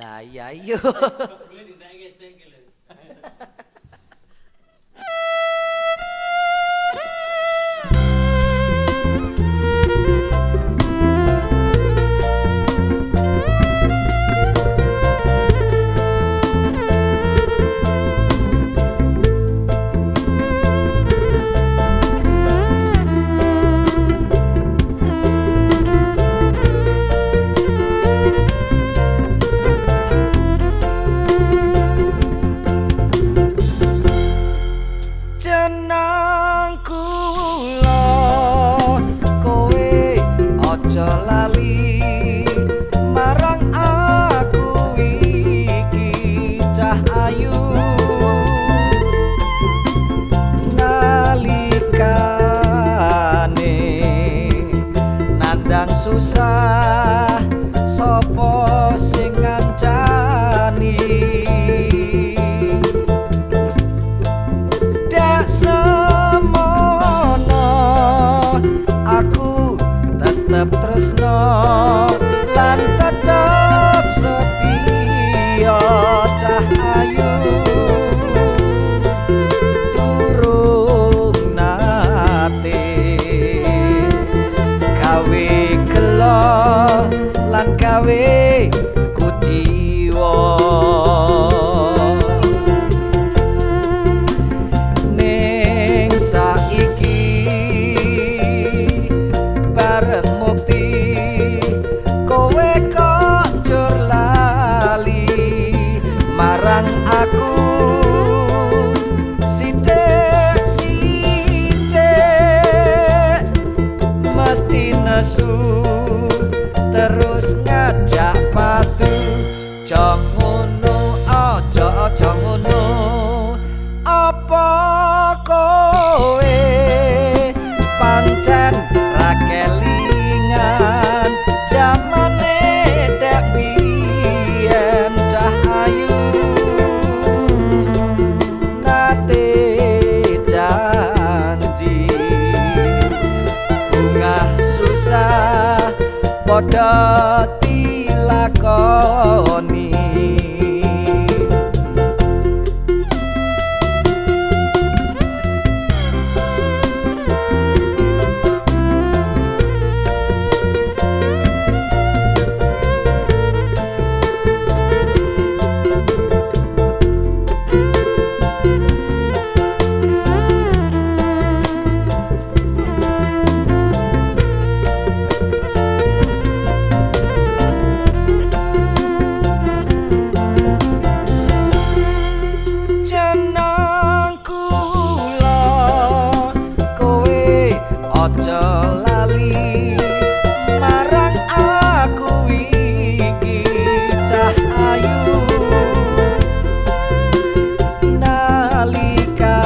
La, ya, yo. Susah sapa sing ngancani? Dak semono aku tetep tresno lan tetep setia cah ayu. Turung nate lan gawe kuciwa ning saiki bareng mukti kowe kok njur lali? Marang aku terus ngajak patu jong ngono aja aja ngono. Apa kowe pancen ra kelingan? Jamane dek biyen cah ayu. Nate janji bunga susah kau me. Aja lali marang aku iki cah ayu. Nalikane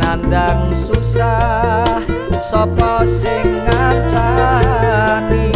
nandang susah sapa sing ngancani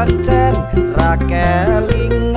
pancen rakeling